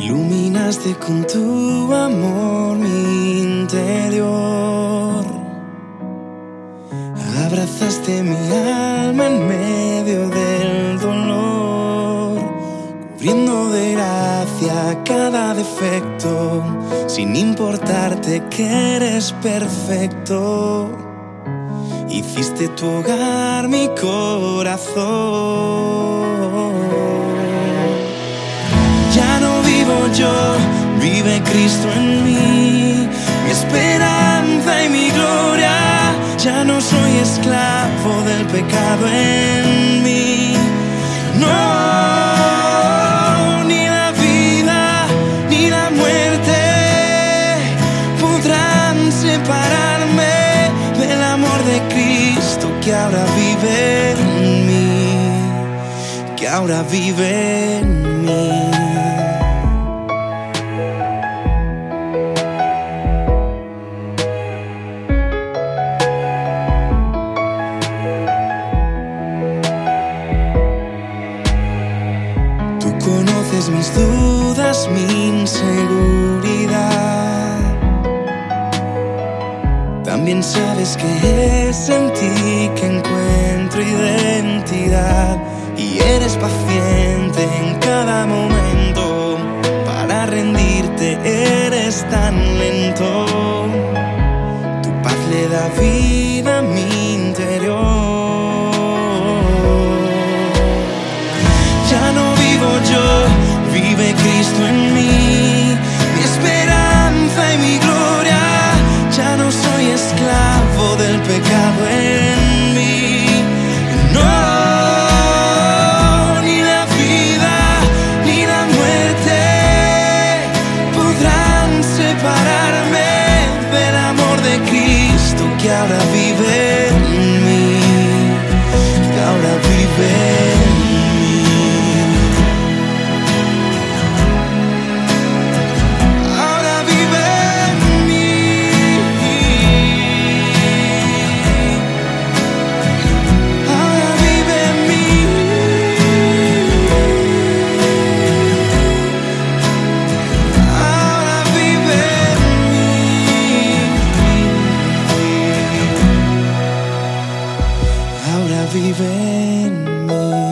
Iluminaste con tu amor mi interior. Abrazaste mi alma en medio del dolor, cubriendo de gracia cada defecto, sin importarte que eres perfecto. Hiciste tu hogar mi corazón. Vive Cristo en mí, mi esperanza y mi gloria. Ya no soy esclavo del pecado en mí. No, ni la vida ni la muerte podrán separarme del amor de Cristo que ahora vive en mí, que ahora vive en mí. Conoces mis dudas, mi inseguridad. También sabes que es en ti que encuentro identidad. Y eres paciente en cada momento. Para rendirte eres tan Cristo en mí, mi esperanza y mi gloria. Ya no soy esclavo del pecado en mí. No, ni la vida ni la muerte podrán separarme del amor de Cristo que ahora vive en mí, que ahora vive en mí. bên mình.